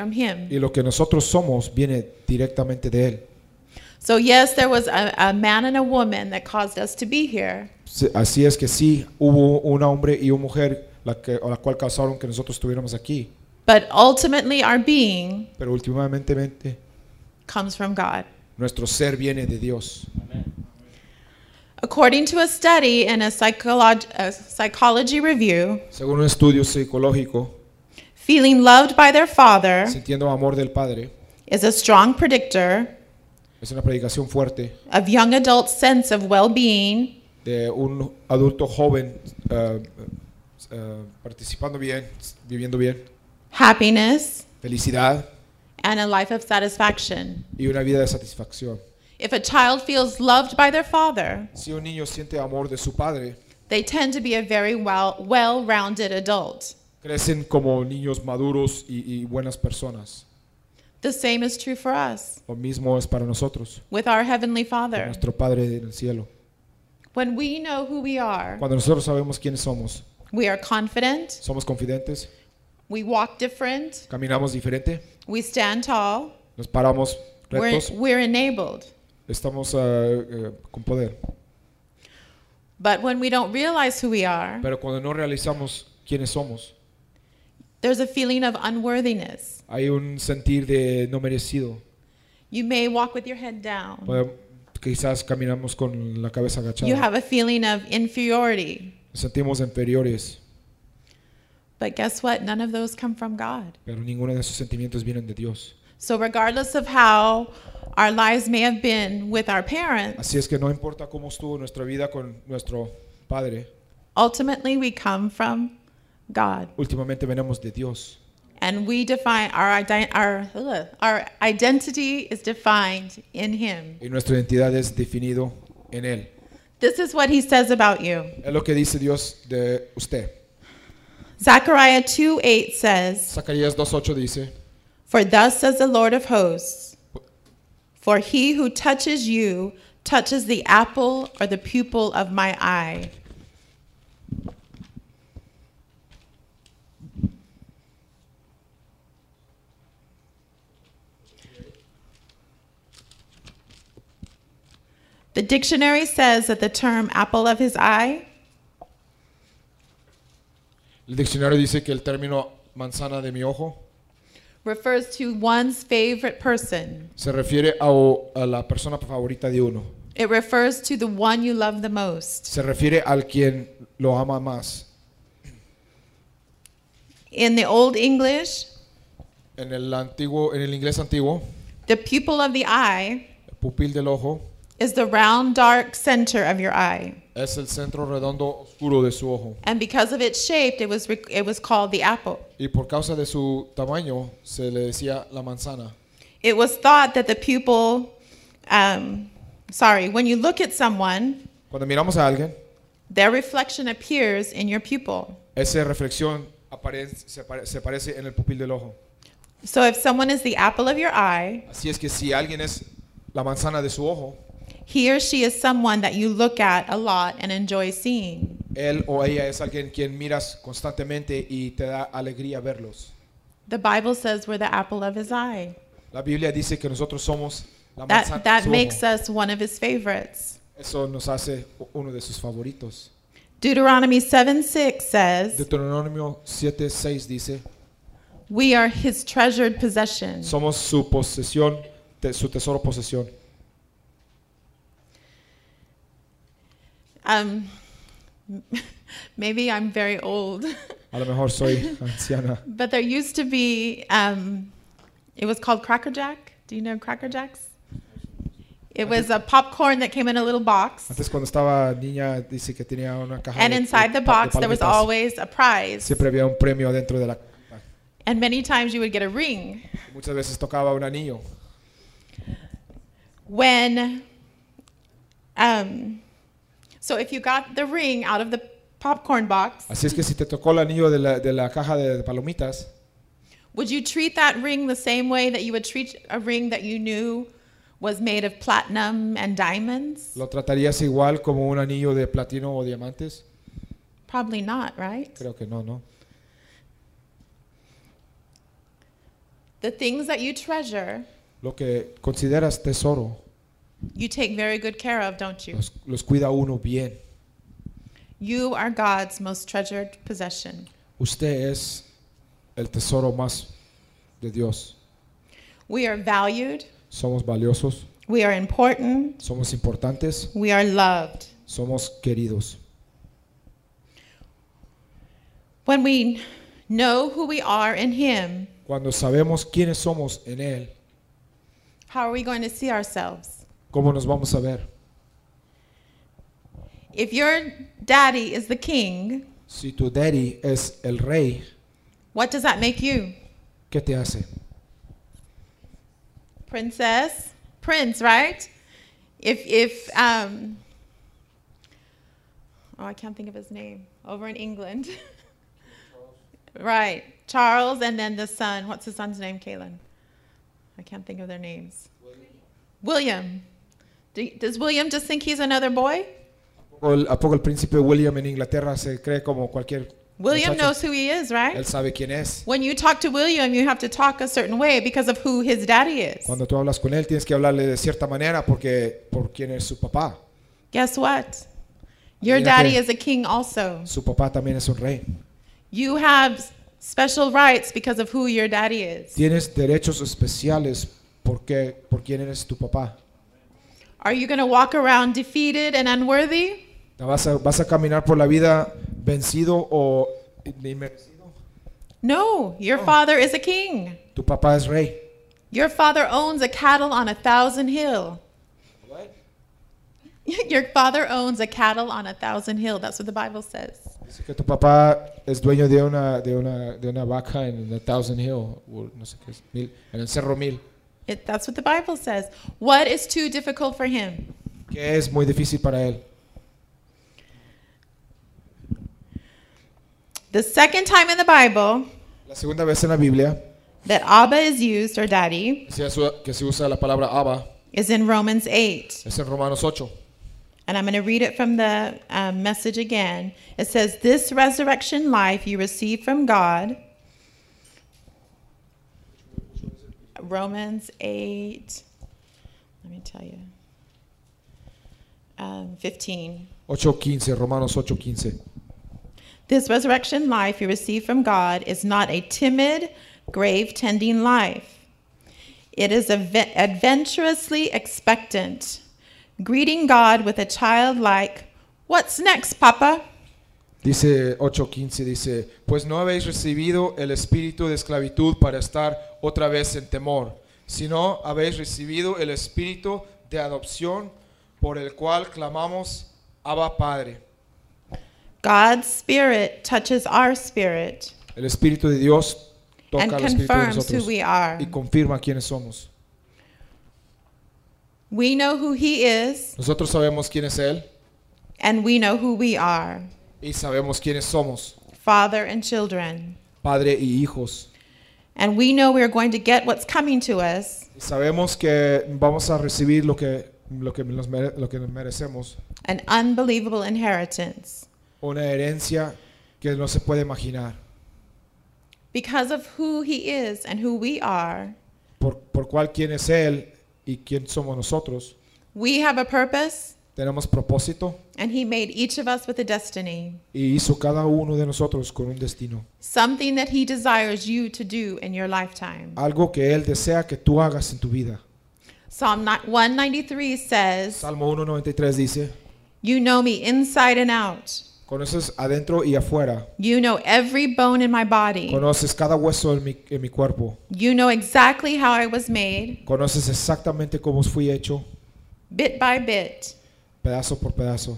from him. Y lo que nosotros somos viene directamente de Él. So, yes, there was a, a man and a woman that caused us to be here. Sí, Así es que sí, hubo un hombre y una mujer la, que, a la cual causaron que nosotros estuviéramos aquí. But ultimately, our being Pero últimamente comes from God. nuestro ser viene de Dios. According to a study and a, psycholog- a psychology review, Según un estudio psicológico, feeling loved by their father sintiendo amor del Padre is a strong predictor es una predicación fuerte of young adults' sense of well being de un adulto joven eh, eh, participando bien, viviendo bien, happiness, felicidad and a life of satisfaction. y una vida de satisfacción. If a child feels loved by their father, Si un niño siente amor de su padre, they tend to be a very well well rounded adult. Crecen como niños maduros y, y buenas personas. The same is true for us Lo mismo es para nosotros, with our Heavenly con Father. nuestro Padre en el cielo. When we know who we are, Cuando nosotros sabemos quiénes somos, we are confident, somos confidentes, we walk different, caminamos diferente, we stand tall, nos paramos we're, rectos, we're enabled. estamos eh, eh, con poder. But when we don't realize who we are, Pero cuando no realizamos quiénes somos, there's a feeling of unworthiness. hay un sentir de no merecido. You may walk with your head down. Quizás caminamos con la cabeza You have a feeling of inferiority. Nos sentimos inferiores, But guess what? None of those come from God. pero ninguno de esos sentimientos vienen de Dios. So, regardless of how our lives may have been with our parents, Así es que no importa cómo estuvo nuestra vida con nuestro Padre, ultimately we come from God. últimamente venimos de Dios. And we define our, our, our identity is defined in Him. Y nuestra identidad es definido en Él. This is what He says about you. Es lo que dice Dios de usted. Zechariah 2 8 says, Zacarías 2.8 dice, For thus says the Lord of hosts, For he who touches you touches the apple or the pupil of my eye. The dictionary says that the term apple of his eye el diccionario dice que el término manzana de mi ojo refers to one's favorite person. se refiere a, o- a la persona favorita de uno. It refers to the one you love the most. Se refiere al quien lo ama más. In the Old English, En el antiguo, en el inglés antiguo, the pupil of the eye el pupil del ojo is the round, dark center of your eye. es el centro redondo oscuro de su ojo. And because of its shape, it was, it was called the apple. Y por causa de su tamaño se le decía la manzana. It was thought that the pupil, um, sorry, when you look at someone, Cuando miramos a alguien, their reflection appears in your pupil. esa reflexión apare- se, apare- se aparece en el pupil del ojo. So if someone is the apple of your eye, Así es que si alguien es la manzana de su ojo, he or she is someone that you look at a lot and enjoy seeing. él o ella es alguien quien miras constantemente y te da alegría verlos. The Bible says we're the apple of his eye. La Biblia dice que nosotros somos la manzana That, that su makes us one of his favorites. Eso nos hace uno de sus favoritos. Deuteronomy 7 6 says, Deuteronomio 7:6 dice, We are his treasured possession. somos su posesión, te- su tesoro posesión. Um, maybe I'm very old, A lo mejor soy anciana. but there used to be, um, it was called Cracker Jack. Do you know Cracker Jacks? It was a popcorn that came in a little box, Antes cuando estaba niña dice que tenía una caja and de- inside the box there was always a prize. Siempre había un premio dentro de la And many times you would get a ring. Muchas veces tocaba un anillo. When, um, so if you got the ring out of the popcorn box, Así es que si te tocó el anillo de la, de la caja de, palomitas, would you treat that ring the same way that you would treat a ring that you knew was made of platinum and diamonds? ¿lo tratarías igual como un anillo de platino o diamantes? Probably not, right? Creo que no, ¿no? The things that you treasure, lo que consideras tesoro, you take very good care of, don't you? los, los cuida uno bien. You are God's most treasured possession. Usted es el tesoro más de Dios. We are valued, Somos valiosos, we are important, somos importantes, we are loved. somos queridos. When we know who we are in Him, Cuando sabemos quiénes somos en Él, how are we going to see ourselves? ¿Cómo nos vamos a ver? If your daddy is the king, Si tu daddy es el rey, what does that make you? ¿qué te hace? Princess? Prince, right? If, if, um, oh, I can't think of his name. Over in England. right. Charles and then the son. What's the son's name, Kaylin? I can't think of their names. William. Do, does William just think he's another boy? ¿O el- ¿A poco el príncipe William en Inglaterra se cree como cualquier William muchacho? knows who he is, right? Él sabe quién es. When you talk to William, you have to talk a certain way because of who his daddy is. Cuando tú hablas con él tienes que hablarle de cierta manera porque por quién es su papá. Guess what? Your daddy is a king also. Su papá también es un rey. You have special rights because of who your daddy is. Tienes derechos especiales porque por quién eres tu papá. Are you going to walk around defeated and unworthy? ¿Vas a, vas a caminar por la vida vencido o inmerecido? No, your oh. father is a king. Tu papá es rey. Your father owns a cattle on a thousand hill. What? Your father owns a cattle on a thousand hill. That's what the Bible says. Dice que tu papá es dueño de una, de una, de una vaca en el Thousand Hill, o no sé qué es, mil, en el Cerro Mil, It, that's what the Bible says. What is too difficult for him? que es muy difícil para él. The second time in the Bible La segunda vez en la Biblia that Abba is used, or daddy, que se usa- que se usa la palabra Abba is in Romans 8. es en Romanos 8. And I'm going to read it from the um, message again. It says, This resurrection life you receive from God. Romans 8. Let me tell you. Um, 15. 8.15, Romanos 8.15. This resurrection life you receive from God is not a timid, grave tending life. It is adve- adventurously expectant, greeting God with a childlike, What's next, Papa? Dice 8.15, dice, pues no habéis recibido el espíritu de esclavitud para estar otra vez en temor, sino habéis recibido el espíritu de adopción por el cual clamamos, Abba Padre. God's Spirit touches our spirit El espíritu de Dios toca and al espíritu de confirms who nosotros we are. y confirma quiénes somos. We know who He is, Nosotros sabemos quién es Él and we know who we are y sabemos quiénes somos, Father and children. Padre y hijos. And we know we're going to get what's coming to us Y sabemos que vamos a recibir lo que, lo que, nos, mere- lo que nos merecemos, an unbelievable inheritance. una herencia que no se puede imaginar. Because of who He is and who we are, Por, por cuál quién es Él y quién somos nosotros. we have a purpose, Tenemos propósito and He made each of us with a destiny, y hizo cada uno de nosotros con un destino. something that He desires you to do in your lifetime. Algo que Él desea que tú hagas en tu vida. Psalm 193 says, Salmo 1.93 dice, You know me inside and out. conoces adentro y afuera. You know every bone in my body. Conoces cada hueso en mi, en mi cuerpo. You know exactly how I was made, Conoces exactamente cómo fui hecho, bit by bit, pedazo por pedazo.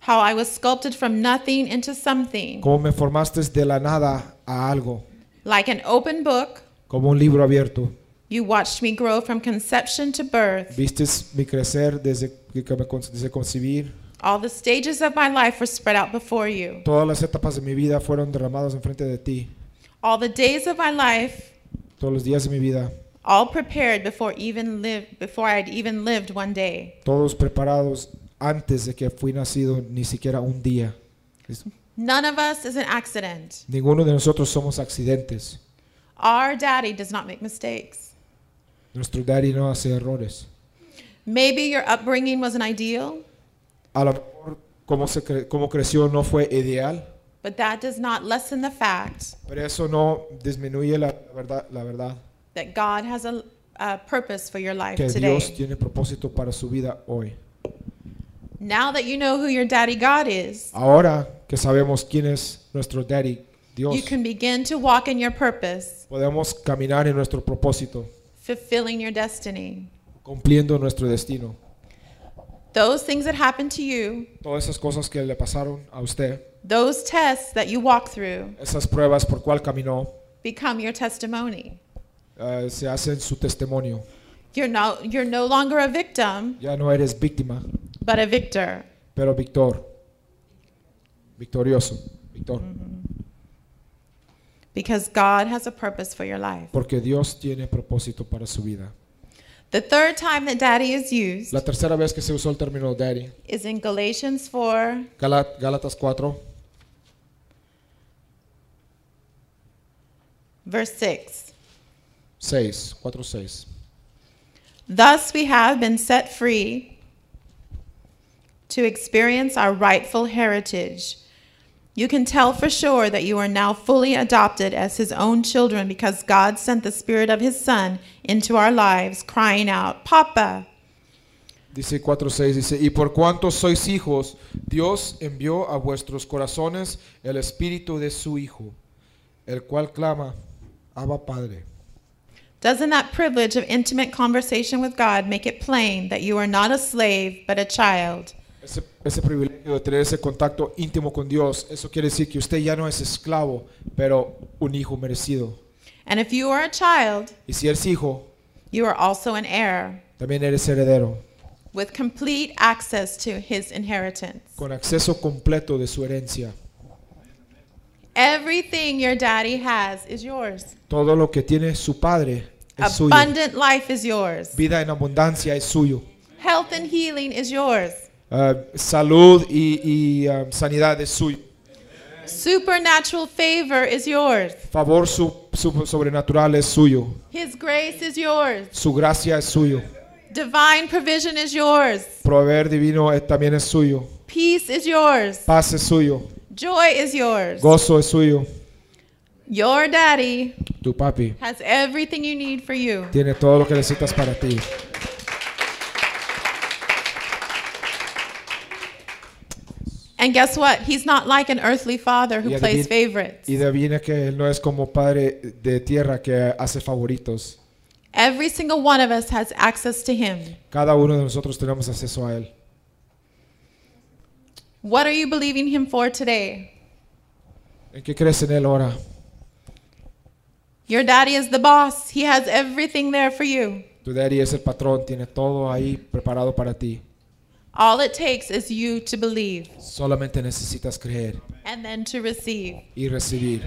how I was sculpted from nothing into something, Cómo me formaste de la nada a algo, like an open book. como un libro abierto. You watched me grow from conception to birth. Vistes mi crecer desde que me desde concebir. All the stages of my life were spread out before you. Todas las etapas de mi vida fueron derramadas enfrente de ti. All the days of my life, Todos los días de mi vida, all prepared before even lived before I'd even lived one day. todos preparados antes de que fui nacido, ni siquiera un día. None of us is an accident. Ninguno de nosotros somos accidentes. Our daddy does not make mistakes. Nuestro daddy no hace errores. Maybe your upbringing wasn't ideal, A lo mejor cómo, se cre- cómo creció no fue ideal, but that does not lessen the fact pero eso no disminuye la verdad, la verdad that God has a, a purpose for your life que today. Dios tiene propósito para su vida hoy. Now that you know who your daddy God is, Ahora que sabemos quién es nuestro daddy, Dios, you can begin to walk in your purpose, podemos caminar en nuestro propósito, fulfilling your destiny. cumpliendo nuestro destino. Those things that happened to you, Todas esas cosas que le pasaron a usted, those tests that you walk through, esas pruebas por cual caminó, become your testimony. eh, se hacen su testimonio. You're no, you're no longer a victim, Ya no eres víctima, but a victor. pero victor, victorioso, victor, mm-hmm. Because God has a purpose for your life. porque Dios tiene propósito para su vida. The third time that daddy is used La tercera vez que se usó el término daddy, is in Galatians 4, Gala- Gálatas 4, verse 6. 6, 4, 6. Thus we have been set free to experience our rightful heritage. You can tell for sure that you are now fully adopted as his own children because God sent the Spirit of his Son into our lives, crying out, Papa. Dice 4.6, dice, y por cuanto sois hijos, Dios envió a vuestros corazones el espíritu de su Hijo, el cual clama, Abba Padre. Doesn't that privilege of intimate conversation with God make it plain that you are not a slave, but a child? Ese, ese privilegio de tener ese contacto íntimo con Dios, eso quiere decir que usted ya no es esclavo, pero un hijo merecido. And if you are a child, Y si eres hijo, you are also an heir también eres heredero, with complete access to his inheritance. con acceso completo de su herencia. Everything your daddy has is yours. Todo lo que tiene su padre es suyo. Abundant life is yours. Vida en abundancia es suyo. Health and healing is yours. Ah, salud y, y, ah, sanidad es suyo. Supernatural favor is yours. Favor su- su- sobrenatural es suyo. His grace is yours. Su gracia es suyo. Divine provision is yours. Proveer divino eh, también es suyo. Peace is yours. Paz es suyo. Joy is yours. Gozo es suyo. Your daddy Tu papi has everything you need for you. tiene todo lo que necesitas para ti. And guess what? He's not like an earthly father who plays favorites. Y adivina que él no es como padre de tierra que hace favoritos. Every single one of us has access to him. Cada uno de nosotros tenemos acceso a él. What are you believing him for today? ¿En qué crees en él ahora? Your daddy is the boss. He has everything there for you. Tu daddy es el patrón, tiene todo ahí preparado para ti. All it takes is you to believe Solamente necesitas creer and then to receive. y recibir.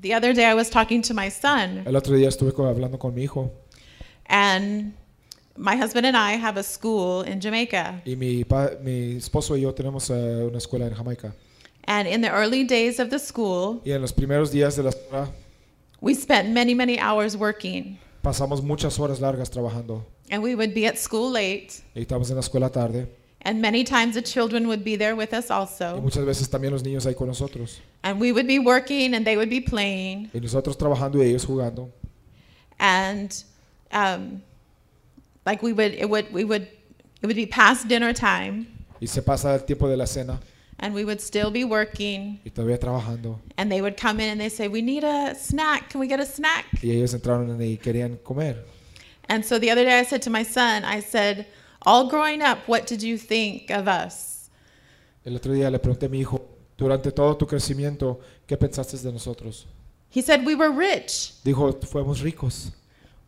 The other day I was talking to my son, El otro día estuve hablando con mi hijo and my husband and I have a school in Jamaica. y mi, pa- mi esposo y yo tenemos eh, una escuela en Jamaica. And in the early days of the school, Y en los primeros días de la escuela we spent many, many hours working. pasamos muchas horas largas trabajando. And we would be at school late. Y estábamos en la escuela tarde. And many times the children would be there with us also. Y muchas veces también los niños ahí con nosotros. And we would be working and they would be playing. Y nosotros trabajando y ellos jugando. And um, like we would, it would, we would, it would be past dinner time. Y se pasa el tiempo de la cena And we would still be working. y todavía trabajando. And they would come in and they say, We need a snack. Can we get a snack? Y ellos entraron y querían comer. And so the other day I said to my son, I said, All growing up, what did you think of us? El otro día le pregunté a mi hijo, durante todo tu crecimiento, ¿qué pensaste de nosotros? He said, We were rich, Dijo, fuimos ricos.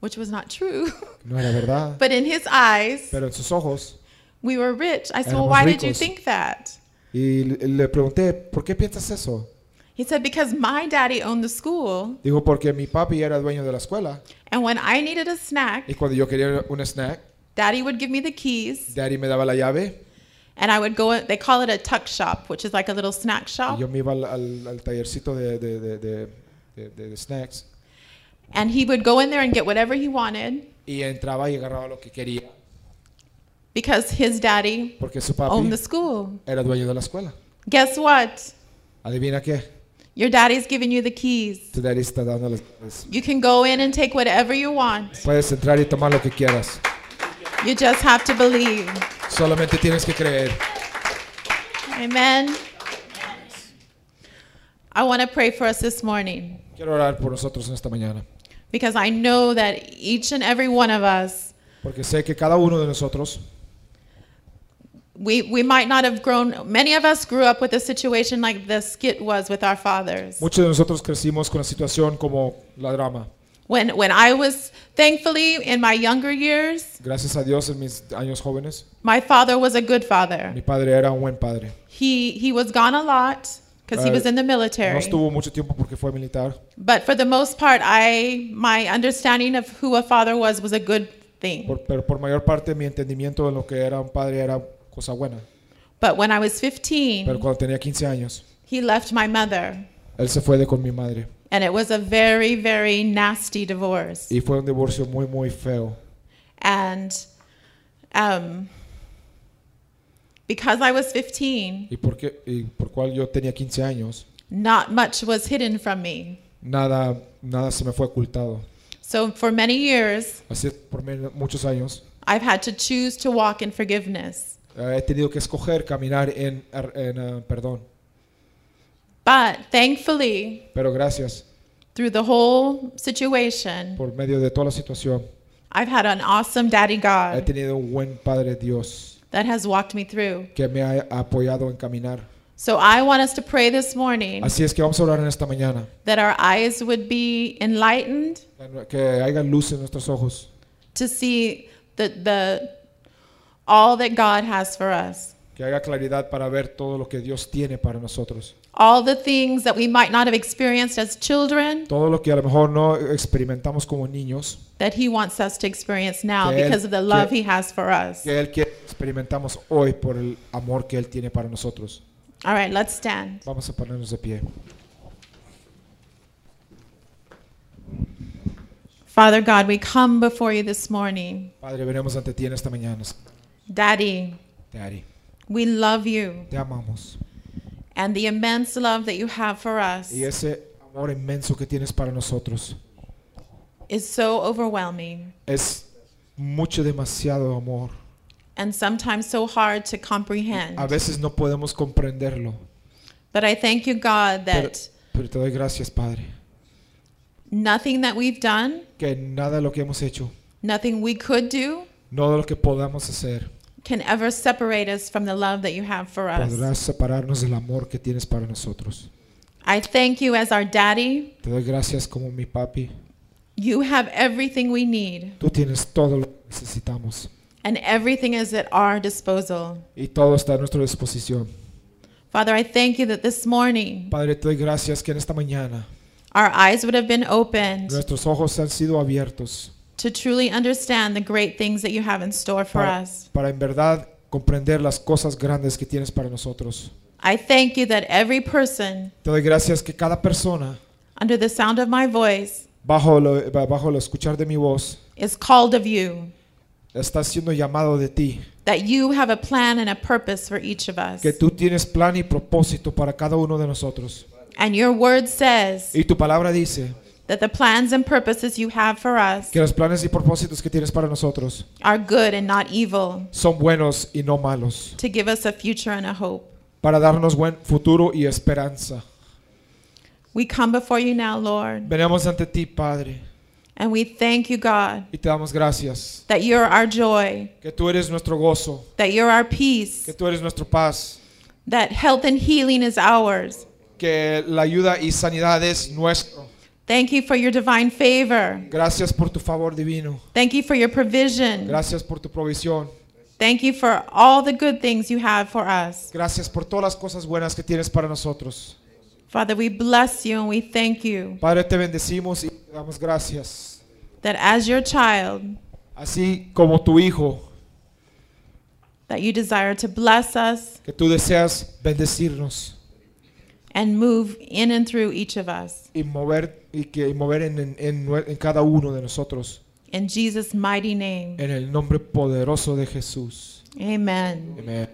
Which was not true. No era verdad. but in his eyes, Pero en sus ojos. we were rich. I said, Well, why did you ricos. think that? Y le le pregunté, ¿por qué piensas eso? He said, Because my daddy owned the school. Dijo, porque mi papi era dueño de la escuela. And when I needed a snack, Y cuando yo quería un snack, daddy would give me the keys. daddy me daba la llave. and I would go. They call it a tuck shop, which is like a little snack Y shop. yo me iba al, al- al tallercito de, de- de- de- de- de- de snacks And he would go in there and get whatever he wanted y entraba y agarraba lo que quería because his daddy porque su owned the school. era dueño de la escuela. Guess what? Adivina qué, Your daddy's giving you the keys. tu daddy está dando las llaves. You can go in and take whatever you want. Puedes entrar y tomar lo que quieras. You just have to believe. Solamente tienes que creer. Amen. I want to pray for us this morning Quiero orar por nosotros en esta mañana. Because I know that each and every one of us, Porque sé que cada uno de nosotros, we, we might not have grown, many of us grew up with a situation like the skit was with our fathers. muchos de nosotros crecimos con la situación como la drama. When, when I was, thankfully, in my younger years, Gracias a Dios en mis años jóvenes, my father was a good father. mi padre era un buen padre. He, he was gone a lot because he was in the No military. estuvo mucho tiempo porque fue militar, But for the most part, I, my understanding of who a father was was a good thing. por- pero por mayor parte mi entendimiento de lo que era un padre era cosa buena. But when I was Pero 15, cuando tenía 15 años, he left my mother. él se fue de con mi madre And it was a very, very nasty divorce. y fue un divorcio muy muy feo. And um, because I was 15, Y porque y por cual yo tenía 15 años, not much was hidden from me. nada nada se me fue ocultado. So for many years, Así por muchos años I've had to choose to walk in forgiveness. eh, he tenido que escoger caminar en, en, ah, perdón. But thankfully, Pero gracias through the whole situation, por medio de toda la situación. I've had an awesome daddy He God tenido un buen Padre Dios that has walked me through. que me ha apoyado en caminar. So I want us to pray this morning Así es que vamos a orar en esta mañana. that our eyes would be enlightened Que haya luz en nuestros ojos to see the, the all that God has for us. Que haya claridad para ver todo lo que Dios tiene para nosotros. All the things that we might not have experienced as children Todo lo que a lo mejor no experimentamos como niños, that he wants us to experience now Que él- because of the love que- he has for us. que Él quiere experimentamos hoy por el amor que Él tiene para nosotros. All right, let's stand. Vamos a ponernos de pie. Father God, we come before you this morning. Padre, venimos ante ti en esta mañana. Daddy, Daddy, we love you te amamos. and the immense love that you have for us Y ese amor inmenso que tienes para nosotros is so overwhelming es mucho, demasiado amor. and sometimes so hard to comprehend. A veces no podemos comprenderlo. But I thank you, God, Pero, that pero te doy gracias, Padre, nothing that we've done, que nada de lo que hemos hecho, nothing we could do, no de lo que podamos hacer, can ever separate us from the love that you have for us. podrá separarnos del amor que tienes para nosotros. I thank you as our daddy. Te doy gracias como mi papi. You have everything we need, Tú tienes todo lo que necesitamos and everything is at our disposal. y todo está a nuestra disposición. Father, I thank you that this morning Padre, te doy gracias que en esta mañana our eyes would have been opened nuestros ojos han sido abiertos to truly understand the great things that you have in store for para, us. para en verdad comprender las cosas grandes que tienes para nosotros. I thank you that every person Te doy gracias que cada persona, under the sound of my voice bajo lo, bajo el escuchar de mi voz, is called of you, está siendo llamado de ti. that you have a plan and a purpose for each of us. Que tú tienes plan y propósito para cada uno de nosotros. And your word says Y tu palabra dice that the plans and purposes you have for us que los planes y propósitos que tienes para nosotros are good and not evil, son buenos y no malos, to give us a future and a hope. para darnos buen futuro y esperanza. We come before you now, Lord, Venimos ante ti, Padre, and we thank you, God, y te damos gracias. that you're our joy, Que tú eres nuestro gozo, that you're our peace, que tú eres nuestro paz, that health and healing is ours. que la ayuda y sanidad es nuestro. Thank you for your divine favor. Gracias por tu favor divino. Thank you for your provision. Gracias por tu provisión. Thank you for all the good things you have for us. Gracias por todas las cosas buenas que tienes para nosotros. Father, we bless you and we thank you Padre, te bendecimos y te damos gracias. that as your child, Así como tu hijo, that you desire to bless us que tú deseas bendecirnos and move in and through each of us. y mover y que y mover en, en- en nue- en cada uno de nosotros In Jesus' mighty name, en el nombre poderoso de Jesús. amen. Amén.